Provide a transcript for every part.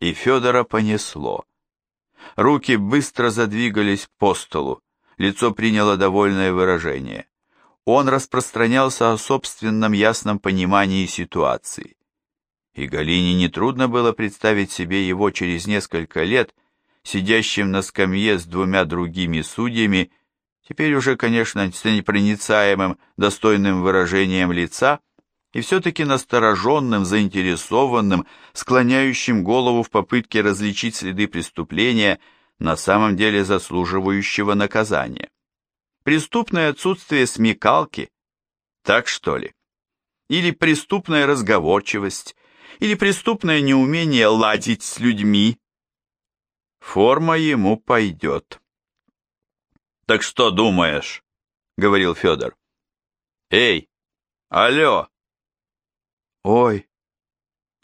и Федора понесло. Руки быстро задвигались по столу, лицо приняло довольное выражение. Он распространялся о собственном ясном понимании ситуации. И Галине нетрудно было представить себе его через несколько лет, сидящим на скамье с двумя другими судьями, теперь уже, конечно, с непроницаемым, достойным выражением лица, и все-таки настороженным, заинтересованным, склоняющим голову в попытке различить следы преступления, на самом деле заслуживающего наказания. Преступное отсутствие смекалки, так что ли? Или преступная разговорчивость, или преступное неумение ладить с людьми. Форма ему пойдет. «Так что думаешь?» — говорил Федор. «Эй, алло!» «Ой!»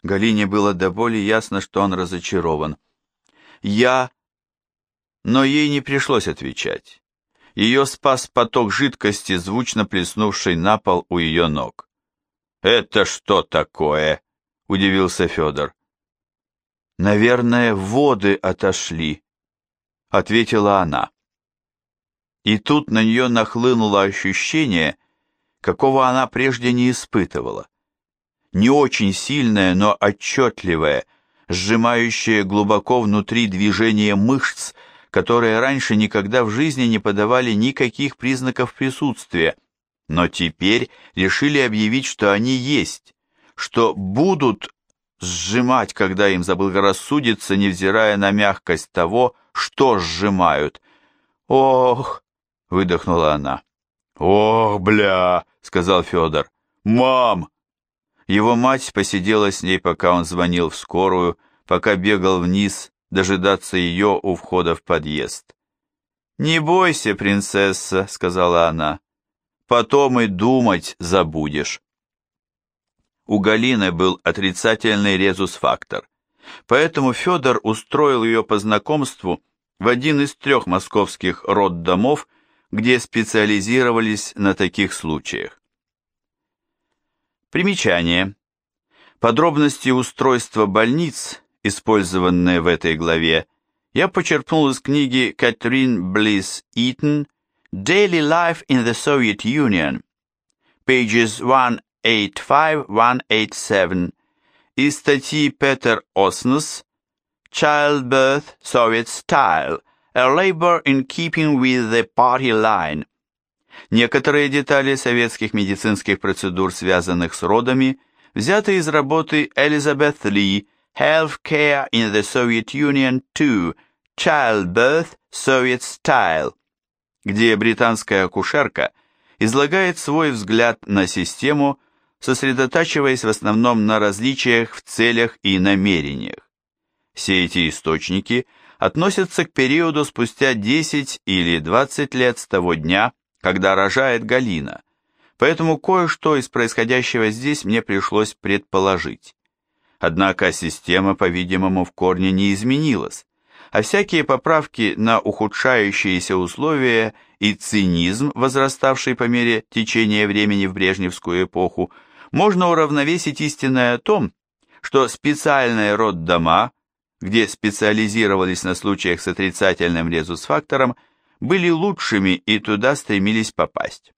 Галине было до боли ясно, что он разочарован. «Я...» Но ей не пришлось отвечать. Ее спас поток жидкости, звучно плеснувший на пол у ее ног. «Это что такое?» — удивился Федор. «Наверное, воды отошли», — ответила она. И тут на нее нахлынуло ощущение, какого она прежде не испытывала не очень сильное, но отчетливое, сжимающее глубоко внутри движение мышц, которые раньше никогда в жизни не подавали никаких признаков присутствия, но теперь решили объявить, что они есть, что будут сжимать, когда им заблагорассудится, невзирая на мягкость того, что сжимают. «Ох!» — выдохнула она. «Ох, бля!» — сказал Федор. «Мам, его мать посидела с ней, пока он звонил в скорую, пока бегал вниз, дожидаться ее у входа в подъезд. «Не бойся, принцесса», — сказала она, — «потом и думать забудешь». У Галины был отрицательный резус-фактор, поэтому Федор устроил ее по знакомству в один из трех московских роддомов, где специализировались на таких случаях. Примечание. Подробности устройства больниц, использованные в этой главе, я почерпнул из книги Катрин Блисс Итон «Daily Life in the Soviet Union», pages 185-187, и статьи Петер Оснес «Childbirth Soviet Style – A Labor in Keeping with the Party Line», Некоторые детали советских медицинских процедур, связанных с родами, взяты из работы Элизабет Ли «Healthcare in the Soviet Union 2. Childbirth Soviet Style», где британская акушерка излагает свой взгляд на систему, сосредотачиваясь в основном на различиях в целях и намерениях. Все эти источники относятся к периоду спустя 10 или 20 лет с того дня, когда рожает Галина, поэтому кое-что из происходящего здесь мне пришлось предположить. Однако система, по-видимому, в корне не изменилась, а всякие поправки на ухудшающиеся условия и цинизм, возраставший по мере течения времени в Брежневскую эпоху, можно уравновесить истинное о том, что специальные роддома, где специализировались на случаях с отрицательным резус-фактором, были лучшими и туда стремились попасть.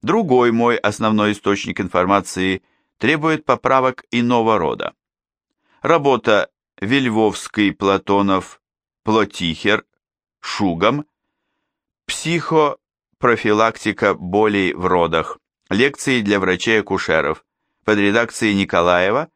Другой мой основной источник информации требует поправок иного рода. Работа Вельвовский, Платонов, Плотихер, Шугам, психопрофилактика болей в родах, лекции для врачей-акушеров под редакцией Николаева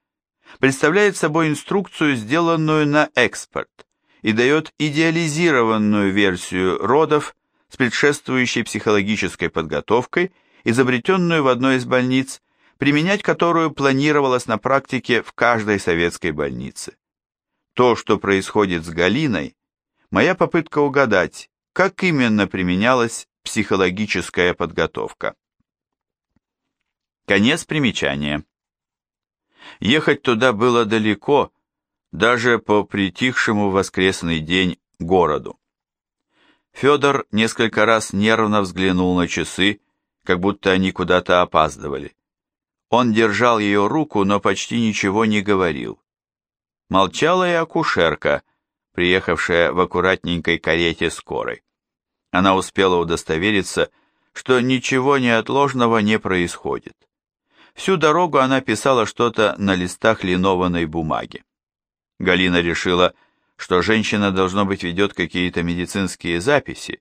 представляет собой инструкцию, сделанную на экспорт, и дает идеализированную версию родов с предшествующей психологической подготовкой, изобретенную в одной из больниц, применять которую планировалось на практике в каждой советской больнице. То, что происходит с Галиной, моя попытка угадать, как именно применялась психологическая подготовка. Конец примечания. Ехать туда было далеко, даже по притихшему воскресный день городу. Федор несколько раз нервно взглянул на часы, как будто они куда-то опаздывали. Он держал ее руку, но почти ничего не говорил. Молчала и акушерка, приехавшая в аккуратненькой карете скорой. Она успела удостовериться, что ничего неотложного не происходит. Всю дорогу она писала что-то на листах линованной бумаги. Галина решила, что женщина, должно быть, ведет какие-то медицинские записи,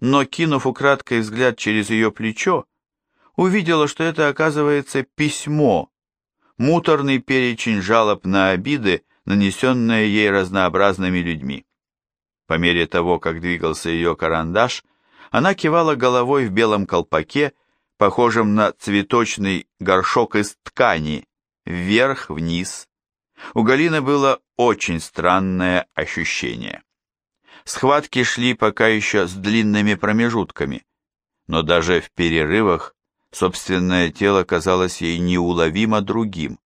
но, кинув украдкой взгляд через ее плечо, увидела, что это, оказывается, письмо, муторный перечень жалоб на обиды, нанесенные ей разнообразными людьми. По мере того, как двигался ее карандаш, она кивала головой в белом колпаке, похожем на цветочный горшок из ткани, вверх-вниз. У Галины было очень странное ощущение. Схватки шли пока еще с длинными промежутками, но даже в перерывах собственное тело казалось ей неуловимо другим.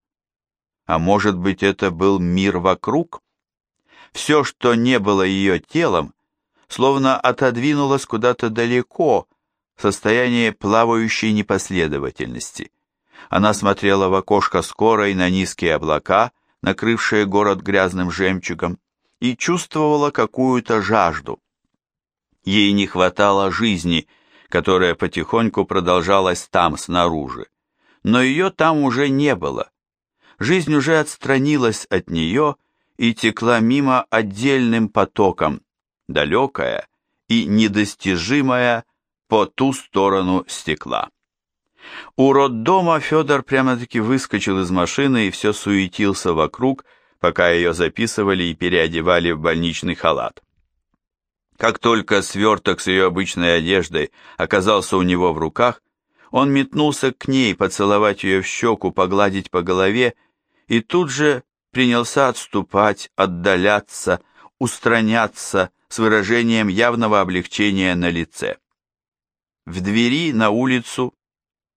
А может быть, это был мир вокруг? Все, что не было ее телом, словно отодвинулось куда-то далеко, в состоянии плавающей непоследовательности. Она смотрела в окошко скорой на низкие облака, накрывшие город грязным жемчугом, и чувствовала какую-то жажду. Ей не хватало жизни, которая потихоньку продолжалась там, снаружи. Но ее там уже не было. Жизнь уже отстранилась от нее и текла мимо отдельным потоком, далекая и недостижимая по ту сторону стекла. У роддома Федор прямо-таки выскочил из машины и все суетился вокруг, пока ее записывали и переодевали в больничный халат. Как только сверток с ее обычной одеждой оказался у него в руках, он метнулся к ней поцеловать ее в щеку, погладить по голове, и тут же принялся отступать, отдаляться, устраняться с выражением явного облегчения на лице. В двери на улицу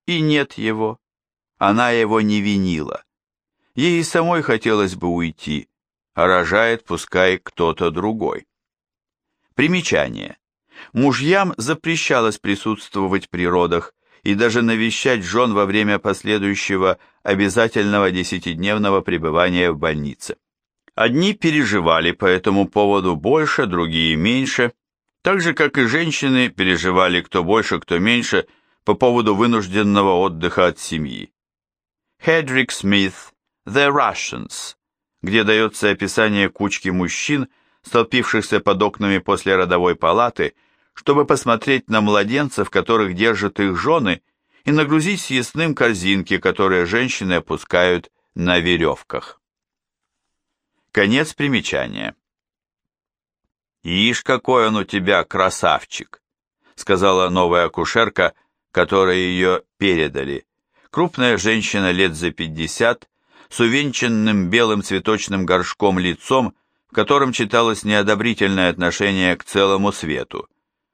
и нет его. Она его не винила. Ей самой хотелось бы уйти, а рожает пускай кто-то другой. Примечание. Мужьям запрещалось присутствовать при родах и даже навещать жен во время последующего обязательного десятидневного пребывания в больнице. Одни переживали по этому поводу больше, другие меньше, так же, как и женщины переживали кто больше, кто меньше – по поводу вынужденного отдыха от семьи. Хедрик Смит «The Russians», где дается описание кучки мужчин, столпившихся под окнами после родовой палаты, чтобы посмотреть на младенцев, которых держат их жены, и нагрузить съестным корзинки, которые женщины опускают на веревках. Конец примечания. «Ишь, какой он у тебя красавчик!» сказала новая акушерка, которые ее передали. Крупная женщина лет за пятьдесят, с увенчанным белым цветочным горшком лицом, в котором читалось неодобрительное отношение к целому свету,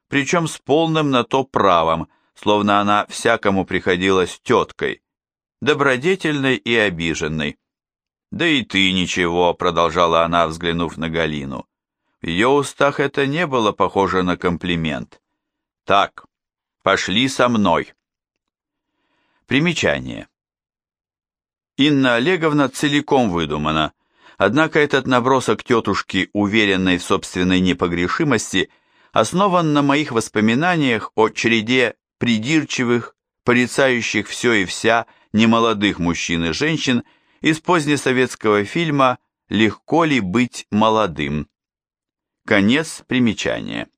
причем с полным на то правом, словно она всякому приходилась теткой, добродетельной и обиженной. «Да и ты ничего», — продолжала она, взглянув на Галину. В ее устах это не было похоже на комплимент. «Так, Пошли со мной. Примечание. Инна Олеговна целиком выдумана, однако этот набросок тетушки, уверенной в собственной непогрешимости, основан на моих воспоминаниях о череде придирчивых, порицающих все и вся немолодых мужчин и женщин из позднесоветского фильма «Легко ли быть молодым?». Конец примечания.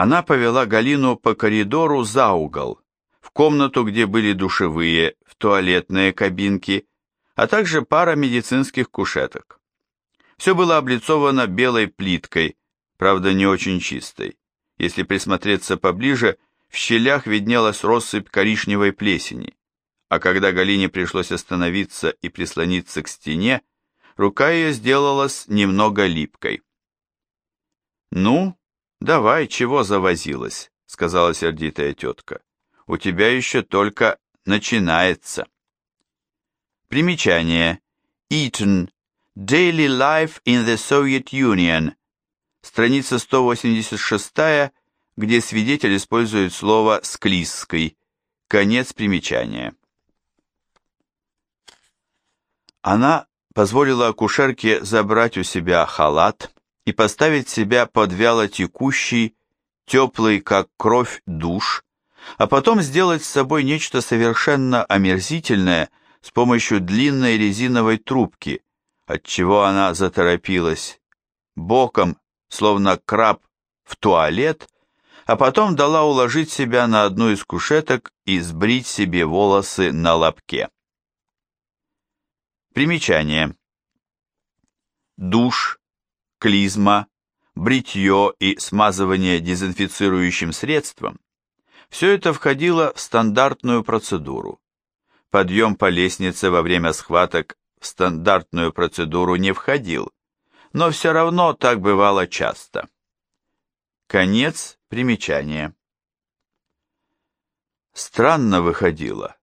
Она повела Галину по коридору за угол, в комнату, где были душевые, в туалетные кабинки, а также пара медицинских кушеток. Все было облицовано белой плиткой, правда не очень чистой. Если присмотреться поближе, в щелях виднелась россыпь коричневой плесени, а когда Галине пришлось остановиться и прислониться к стене, рука ее сделалась немного липкой. «Ну, «Давай, чего завозилась?» — сказала сердитая тетка. «У тебя еще только начинается». Примечание. Eaton. Daily Life in the Soviet Union. Страница 186, где свидетель использует слово «склизкой». Конец примечания. Она позволила акушерке забрать у себя халат и поставить себя под вяло текущий, теплый, как кровь, душ, а потом сделать с собой нечто совершенно омерзительное с помощью длинной резиновой трубки, от чего она заторопилась, боком, словно краб, в туалет, а потом дала уложить себя на одну из кушеток и сбрить себе волосы на лобке. Примечание. Душ, клизма, бритье и смазывание дезинфицирующим средством – все это входило в стандартную процедуру. Подъем по лестнице во время схваток в стандартную процедуру не входил, но все равно так бывало часто. Конец примечания. Странно выходило.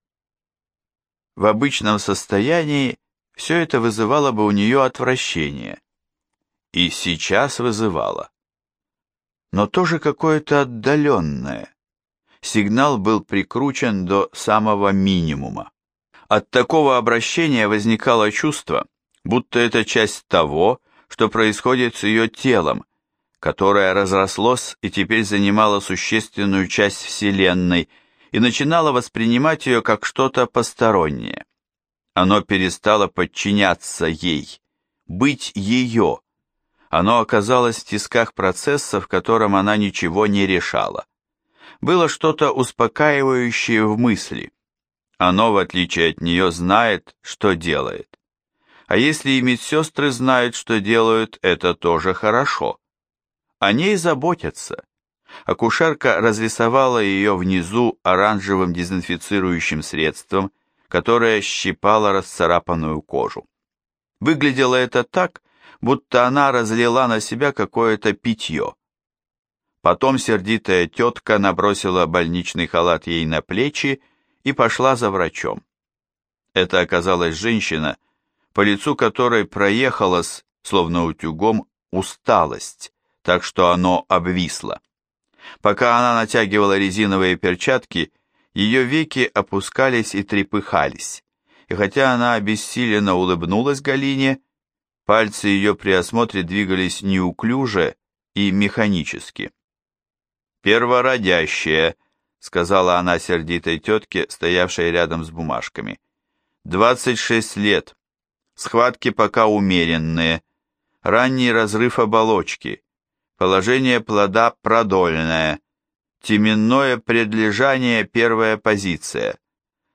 В обычном состоянии все это вызывало бы у нее отвращение. И сейчас вызывало. Но тоже какое-то отдаленное. Сигнал был прикручен до самого минимума. От такого обращения возникало чувство, будто это часть того, что происходит с ее телом, которое разрослось и теперь занимало существенную часть Вселенной и начинало воспринимать ее как что-то постороннее. Оно перестало подчиняться ей, быть ее. Оно оказалось в тисках процесса, в котором она ничего не решала. Было что-то успокаивающее в мысли. Оно, в отличие от нее, знает, что делает. А если и медсестры знают, что делают, это тоже хорошо. О ней заботятся. Акушерка разрисовала ее внизу оранжевым дезинфицирующим средством, которое щипало расцарапанную кожу. Выглядело это так, будто она разлила на себя какое-то питье. Потом сердитая тетка набросила больничный халат ей на плечи и пошла за врачом. Это оказалась женщина, по лицу которой проехалась, словно утюгом, усталость, так что оно обвисло. Пока она натягивала резиновые перчатки, ее веки опускались и трепыхались, и хотя она обессиленно улыбнулась Галине, пальцы ее при осмотре двигались неуклюже и механически. «Первородящая», сказала она сердитой тетке, стоявшей рядом с бумажками. «Двадцать шесть лет. Схватки пока умеренные. Ранний разрыв оболочки. Положение плода продольное. Теменное предлежание первая позиция.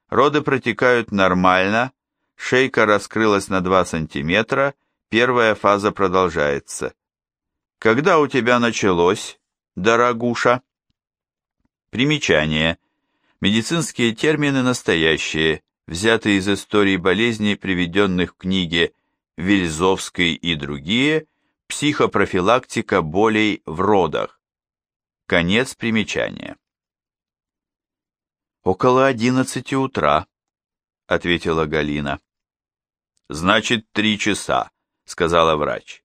Роды протекают нормально, шейка раскрылась на 2 сантиметра, первая фаза продолжается. Когда у тебя началось, дорогуша? Примечание. Медицинские термины настоящие, взятые из истории болезней, приведенных в книге Вильзовской и другие, психопрофилактика болей в родах. Конец примечания. «Около одиннадцати утра», — ответила Галина. «Значит, три часа», — сказала врач.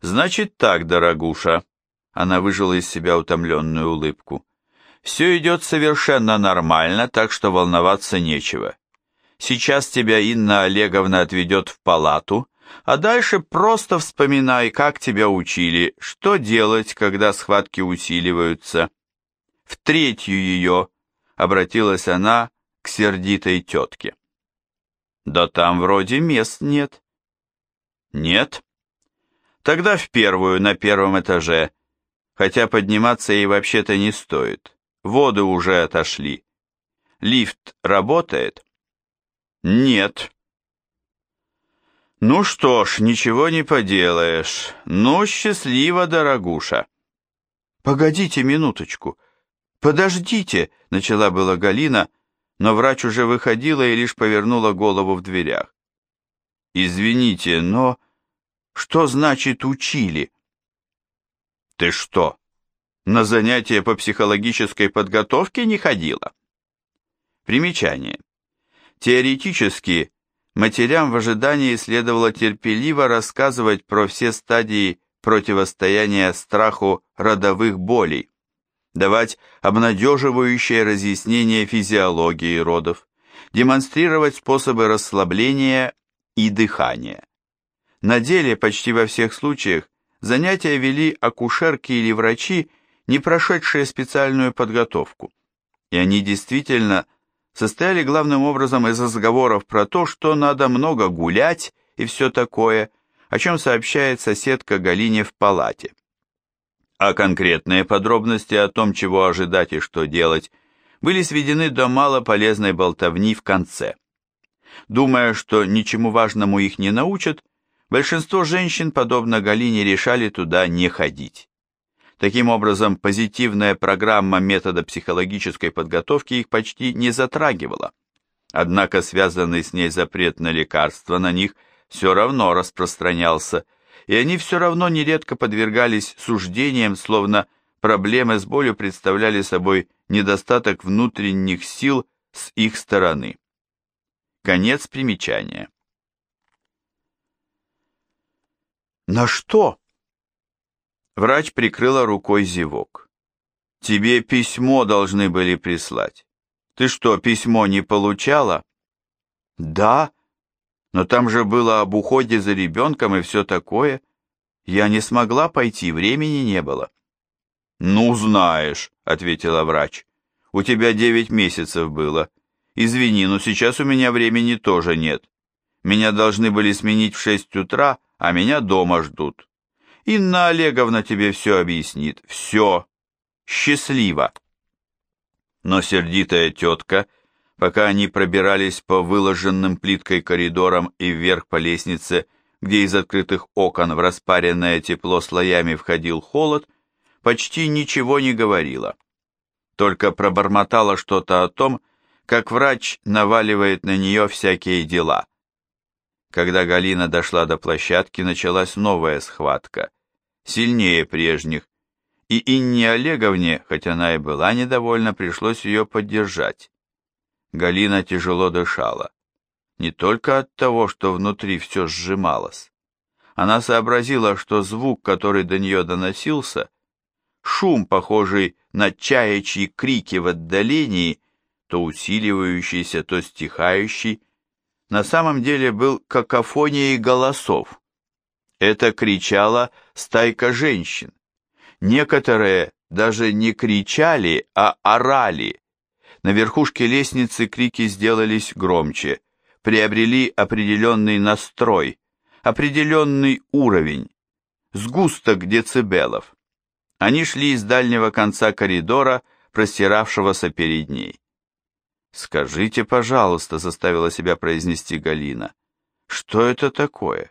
«Значит так, дорогуша», — она выжила из себя утомленную улыбку. Все идет совершенно нормально, так что волноваться нечего. Сейчас тебя Инна Олеговна отведет в палату, а дальше просто вспоминай, как тебя учили, что делать, когда схватки усиливаются. В третью ее обратилась она к сердитой тетке. Да там вроде мест нет. Нет? Тогда в первую, на первом этаже, хотя подниматься ей вообще-то не стоит. Воды уже отошли. Лифт работает? Нет. Ну что ж, ничего не поделаешь. Ну, счастливо, дорогуша. Погодите минуточку. Подождите, начала была Галина, но врач уже выходила и лишь повернула голову в дверях. Извините, но что значит учили? Ты что, на занятия по психологической подготовке не ходила. Примечание. Теоретически, матерям в ожидании следовало терпеливо рассказывать про все стадии противостояния страху родовых болей, давать обнадеживающее разъяснение физиологии родов, демонстрировать способы расслабления и дыхания. На деле почти во всех случаях занятия вели акушерки или врачи, не прошедшие специальную подготовку. И они действительно состояли главным образом из разговоров про то, что надо много гулять и все такое, о чем сообщает соседка Галине в палате. А конкретные подробности о том, чего ожидать и что делать, были сведены до малополезной болтовни в конце. Думая, что ничему важному их не научат, большинство женщин, подобно Галине, решали туда не ходить. Таким образом, позитивная программа метода психологической подготовки их почти не затрагивала. Однако связанный с ней запрет на лекарства на них все равно распространялся, и они все равно нередко подвергались суждениям, словно проблемы с болью представляли собой недостаток внутренних сил с их стороны. Конец примечания. «На что?» Врач прикрыла рукой зевок. «Тебе письмо должны были прислать. Ты что, письмо не получала?» «Да, но там же было об уходе за ребенком и все такое. Я не смогла пойти, времени не было». «Ну, знаешь», — ответила врач, — «у тебя девять месяцев было. Извини, но сейчас у меня времени тоже нет. Меня должны были сменить в шесть утра, а меня дома ждут. Инна Олеговна тебе все объяснит. Все. Счастливо». Но сердитая тетка, пока они пробирались по выложенным плиткой коридорам и вверх по лестнице, где из открытых окон в распаренное тепло слоями входил холод, — почти ничего не говорила. Только пробормотала что-то о том, как врач наваливает на нее всякие дела. Когда Галина дошла до площадки, началась новая схватка, сильнее прежних, и Инне Олеговне, хоть она и была недовольна, пришлось ее поддержать. Галина тяжело дышала. Не только от того, что внутри все сжималось. Она сообразила, что звук, который до нее доносился, шум, похожий на чаячьи крики в отдалении, то усиливающийся, то стихающий, на самом деле был какофонией голосов. Это кричала стайка женщин. Некоторые даже не кричали, а орали. На верхушке лестницы крики сделались громче, приобрели определенный настрой, определенный уровень, сгусток децибелов. Они шли из дальнего конца коридора, простиравшегося перед ней. «Скажите, пожалуйста», — заставила себя произнести Галина, — «что это такое?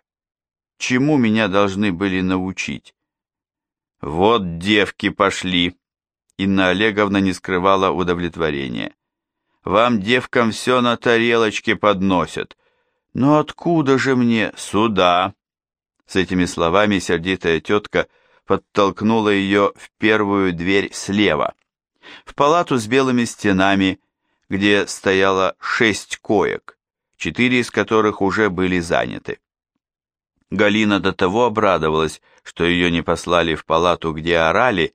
Чему меня должны были научить?» «Вот девки пошли», — Инна Олеговна не скрывала удовлетворения. «Вам, девкам, все на тарелочке подносят. Но откуда же мне сюда?» С этими словами сердитая тетка — подтолкнула ее в первую дверь слева, в палату с белыми стенами, где стояло шесть коек, четыре из которых уже были заняты. Галина до того обрадовалась, что ее не послали в палату, где орали,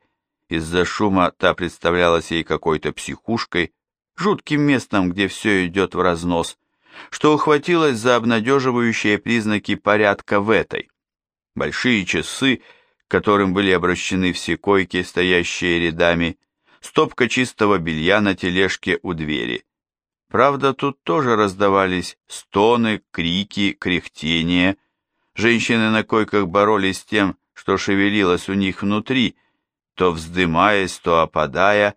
из-за шума та представлялась ей какой-то психушкой, жутким местом, где все идет в разнос, что ухватилась за обнадеживающие признаки порядка в этой. Большие часы которым были обращены все койки, стоящие рядами, стопка чистого белья на тележке у двери. Правда, тут тоже раздавались стоны, крики, кряхтения. Женщины на койках боролись с тем, что шевелилось у них внутри, то вздымаясь, то опадая,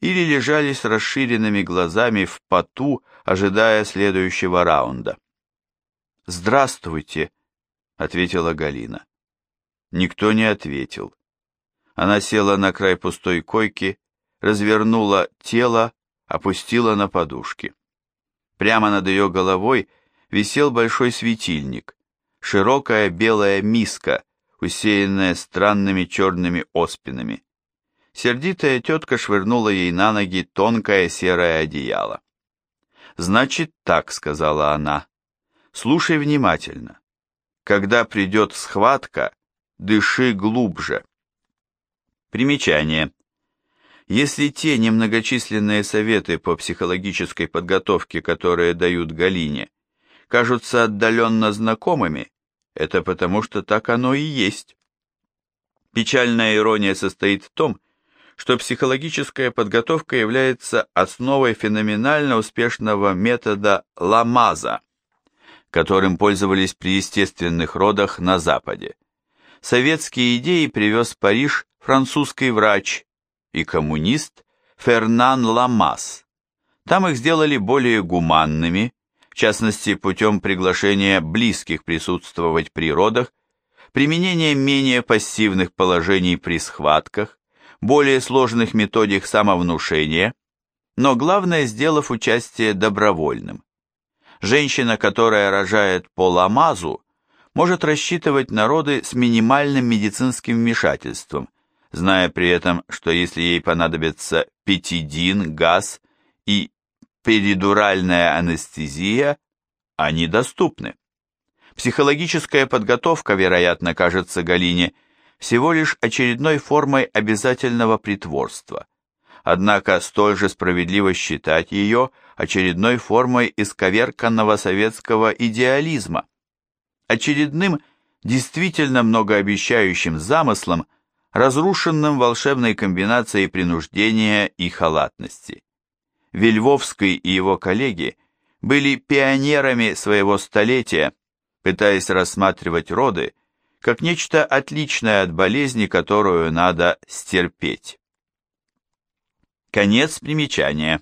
или лежали с расширенными глазами в поту, ожидая следующего раунда. «Здравствуйте», — ответила Галина. Никто не ответил. Она села на край пустой койки, развернула тело, опустила на подушки. Прямо над ее головой висел большой светильник, широкая белая миска, усеянная странными черными оспинами. Сердитая тетка швырнула ей на ноги тонкое серое одеяло. «Значит так», — сказала она, — «слушай внимательно. Когда придет схватка, дыши глубже. Примечание. Если те немногочисленные советы по психологической подготовке, которые дают Галине, кажутся отдаленно знакомыми, это потому, что так оно и есть. Печальная ирония состоит в том, что психологическая подготовка является основой феноменально успешного метода Ламаза, которым пользовались при естественных родах на Западе. Советские идеи привез в Париж французский врач и коммунист Фернан Ламаз. Там их сделали более гуманными, в частности путем приглашения близких присутствовать при родах, применения менее пассивных положений при схватках, более сложных методик самовнушения, но главное сделав участие добровольным. Женщина, которая рожает по ламазу, может рассчитывать на роды с минимальным медицинским вмешательством, зная при этом, что если ей понадобится петидин, газ и перидуральная анестезия, они доступны. Психологическая подготовка, вероятно, кажется Галине всего лишь очередной формой обязательного притворства. Однако столь же справедливо считать ее очередной формой исковерканного советского идеализма, очередным действительно многообещающим замыслом, разрушенным волшебной комбинацией принуждения и халатности. Вельвовский и его коллеги были пионерами своего столетия, пытаясь рассматривать роды как нечто отличное от болезни, которую надо стерпеть. Конец примечания.